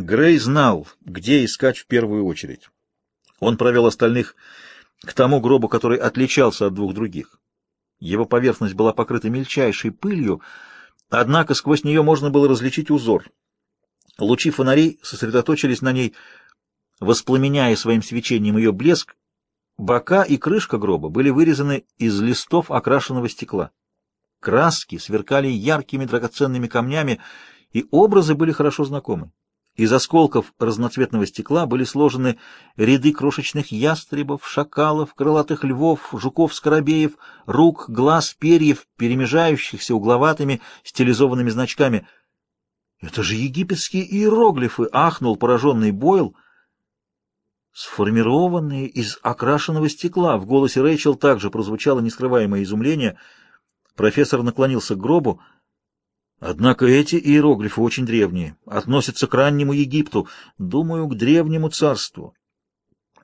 Грей знал, где искать в первую очередь. Он провел остальных к тому гробу, который отличался от двух других. Его поверхность была покрыта мельчайшей пылью, однако сквозь нее можно было различить узор. Лучи фонарей сосредоточились на ней, воспламеняя своим свечением ее блеск. Бока и крышка гроба были вырезаны из листов окрашенного стекла. Краски сверкали яркими драгоценными камнями, и образы были хорошо знакомы. Из осколков разноцветного стекла были сложены ряды крошечных ястребов, шакалов, крылатых львов, жуков-скоробеев, рук, глаз, перьев, перемежающихся угловатыми стилизованными значками. «Это же египетские иероглифы!» — ахнул пораженный Бойл. Сформированные из окрашенного стекла. В голосе Рэйчел также прозвучало нескрываемое изумление. Профессор наклонился к гробу — Однако эти иероглифы очень древние, относятся к раннему Египту, думаю, к древнему царству.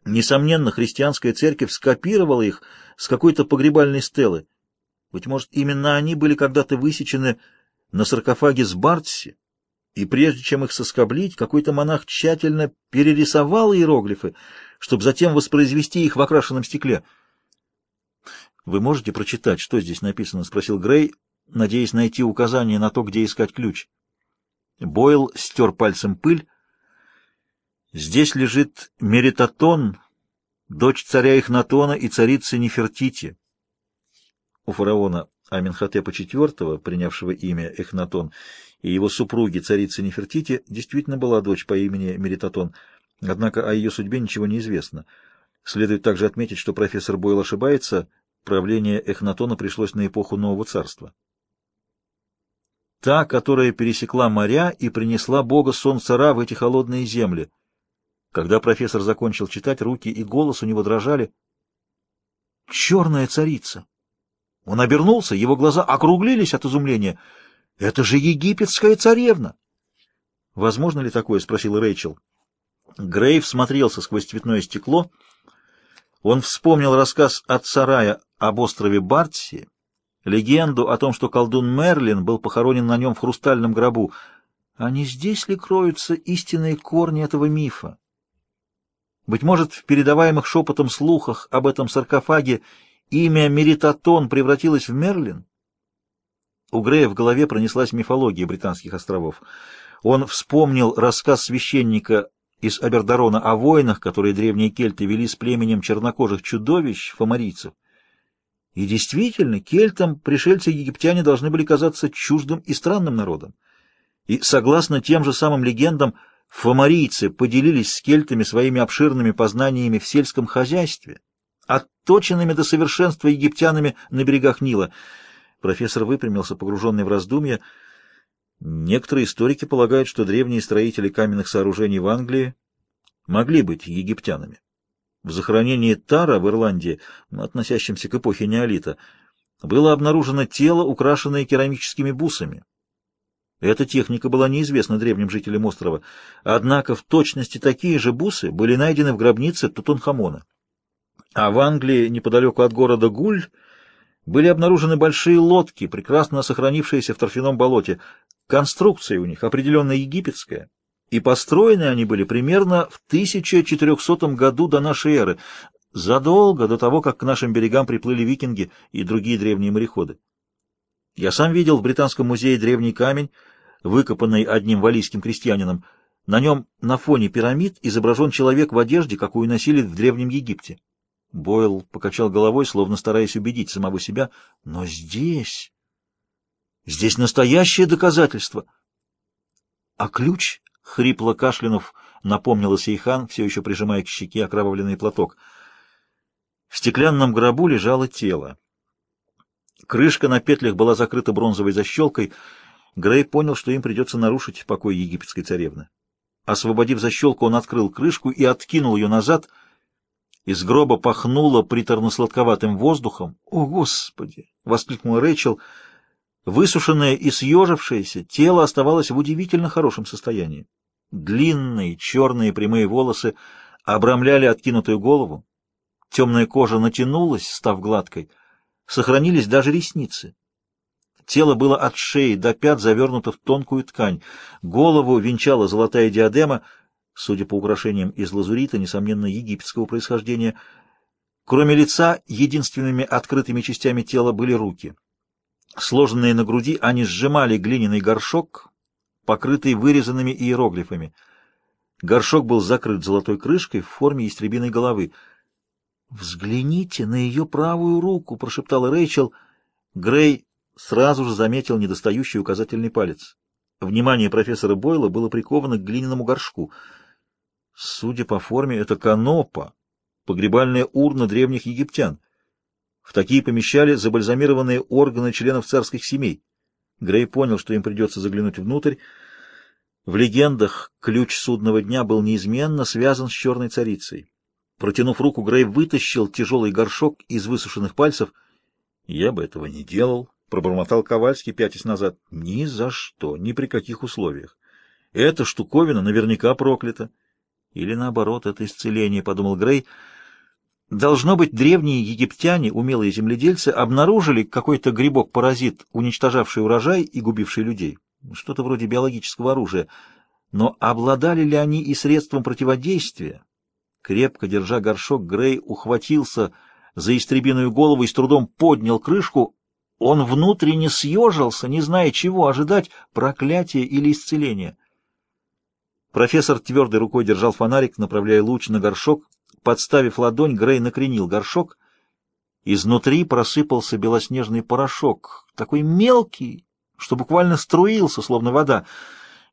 Несомненно, христианская церковь скопировала их с какой-то погребальной стелы. Быть может, именно они были когда-то высечены на саркофаге с Бартси, и прежде чем их соскоблить, какой-то монах тщательно перерисовал иероглифы, чтобы затем воспроизвести их в окрашенном стекле. «Вы можете прочитать, что здесь написано?» — спросил Грей, надеясь найти указание на то, где искать ключ. Бойл стер пальцем пыль. Здесь лежит Меритатон, дочь царя Ихнатона и царицы Нефертити. У фараона Аминхотепа IV, принявшего имя Эхнатон, и его супруги, царицы Нефертити, действительно была дочь по имени Меритатон, однако о ее судьбе ничего не известно. Следует также отметить, что профессор Бойл ошибается, правление Эхнатона пришлось на эпоху Нового Царства та, которая пересекла моря и принесла бога солнца Ра в эти холодные земли. Когда профессор закончил читать, руки и голос у него дрожали. «Черная царица!» Он обернулся, его глаза округлились от изумления. «Это же египетская царевна!» «Возможно ли такое?» — спросил Рэйчел. Грейв смотрелся сквозь цветное стекло. Он вспомнил рассказ от Сарая об острове Бартси легенду о том, что колдун Мерлин был похоронен на нем в хрустальном гробу. А не здесь ли кроются истинные корни этого мифа? Быть может, в передаваемых шепотом слухах об этом саркофаге имя Меритатон превратилось в Мерлин? У Грея в голове пронеслась мифология британских островов. Он вспомнил рассказ священника из Абердарона о воинах, которые древние кельты вели с племенем чернокожих чудовищ, фомарийцев. И действительно, кельтам пришельцы-египтяне должны были казаться чуждым и странным народом. И, согласно тем же самым легендам, фомарийцы поделились с кельтами своими обширными познаниями в сельском хозяйстве, отточенными до совершенства египтянами на берегах Нила. Профессор выпрямился, погруженный в раздумья. Некоторые историки полагают, что древние строители каменных сооружений в Англии могли быть египтянами. В захоронении Тара в Ирландии, относящемся к эпохе неолита, было обнаружено тело, украшенное керамическими бусами. Эта техника была неизвестна древним жителям острова, однако в точности такие же бусы были найдены в гробнице Тутанхамона. А в Англии, неподалеку от города Гуль, были обнаружены большие лодки, прекрасно сохранившиеся в торфяном болоте. Конструкция у них определенно египетская, и построены они были примерно в 1400 году до нашей эры, задолго до того, как к нашим берегам приплыли викинги и другие древние мореходы. Я сам видел в Британском музее древний камень, выкопанный одним валийским крестьянином. На нем на фоне пирамид изображен человек в одежде, какую носили в Древнем Египте. Бойл покачал головой, словно стараясь убедить самого себя. Но здесь... Здесь настоящее доказательство. А ключ Хрипло кашлянув, напомнила Сейхан, все еще прижимая к щеке окровавленный платок. В стеклянном гробу лежало тело. Крышка на петлях была закрыта бронзовой защелкой. Грей понял, что им придется нарушить покой египетской царевны. Освободив защелку, он открыл крышку и откинул ее назад. Из гроба пахнуло приторно-сладковатым воздухом. «О, Господи!» — воскликнул Рэйчел. Высушенное и съежившееся, тело оставалось в удивительно хорошем состоянии. Длинные черные прямые волосы обрамляли откинутую голову. Темная кожа натянулась, став гладкой. Сохранились даже ресницы. Тело было от шеи до пят завернуто в тонкую ткань. Голову венчала золотая диадема, судя по украшениям из лазурита, несомненно, египетского происхождения. Кроме лица, единственными открытыми частями тела были руки. Сложенные на груди, они сжимали глиняный горшок, покрытый вырезанными иероглифами. Горшок был закрыт золотой крышкой в форме истребиной головы. «Взгляните на ее правую руку!» — прошептала Рэйчел. Грей сразу же заметил недостающий указательный палец. Внимание профессора Бойла было приковано к глиняному горшку. Судя по форме, это канопа, погребальная урна древних египтян. В такие помещали забальзамированные органы членов царских семей. Грей понял, что им придется заглянуть внутрь. В легендах ключ судного дня был неизменно связан с черной царицей. Протянув руку, Грей вытащил тяжелый горшок из высушенных пальцев. «Я бы этого не делал», — пробормотал Ковальский, пятясь назад. «Ни за что, ни при каких условиях. Эта штуковина наверняка проклята». «Или наоборот, это исцеление», — подумал Грей. «Должно быть, древние египтяне, умелые земледельцы, обнаружили какой-то грибок-паразит, уничтожавший урожай и губивший людей. Что-то вроде биологического оружия. Но обладали ли они и средством противодействия?» Крепко держа горшок, Грей ухватился за истребиную голову и с трудом поднял крышку, он внутренне съежился, не зная, чего ожидать, проклятия или исцеления. Профессор твердой рукой держал фонарик, направляя луч на горшок. Подставив ладонь, Грей накренил горшок. Изнутри просыпался белоснежный порошок, такой мелкий, что буквально струился, словно вода.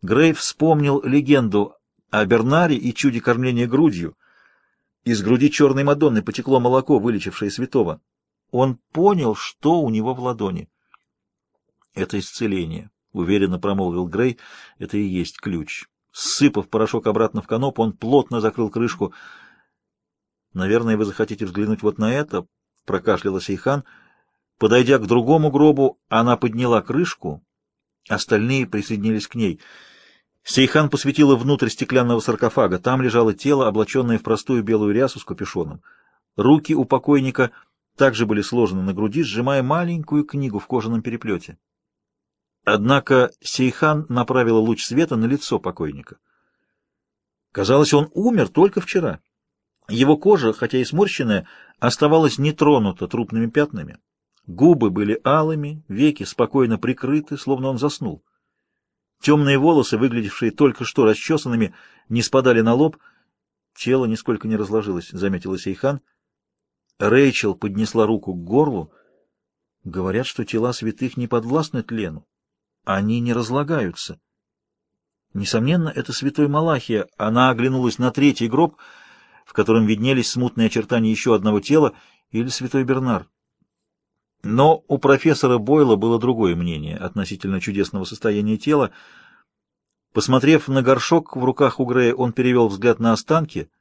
Грей вспомнил легенду о Бернаре и чуде кормления грудью. Из груди черной Мадонны потекло молоко, вылечившее святого. Он понял, что у него в ладони. «Это исцеление», — уверенно промолвил Грей. «Это и есть ключ». Сыпав порошок обратно в каноп, он плотно закрыл крышку. «Наверное, вы захотите взглянуть вот на это», — прокашлялась Сейхан. Подойдя к другому гробу, она подняла крышку. Остальные присоединились к ней. Сейхан посветила внутрь стеклянного саркофага. Там лежало тело, облаченное в простую белую рясу с капюшоном. Руки у покойника — также были сложены на груди, сжимая маленькую книгу в кожаном переплете. Однако Сейхан направила луч света на лицо покойника. Казалось, он умер только вчера. Его кожа, хотя и сморщенная, оставалась нетронута трупными пятнами. Губы были алыми, веки спокойно прикрыты, словно он заснул. Темные волосы, выглядевшие только что расчесанными, не спадали на лоб. Тело нисколько не разложилось, — заметила Сейхан. Рэйчел поднесла руку к горлу. Говорят, что тела святых не подвластны тлену. Они не разлагаются. Несомненно, это святой Малахия. Она оглянулась на третий гроб, в котором виднелись смутные очертания еще одного тела, или святой Бернар. Но у профессора Бойла было другое мнение относительно чудесного состояния тела. Посмотрев на горшок в руках у Грея, он перевел взгляд на останки —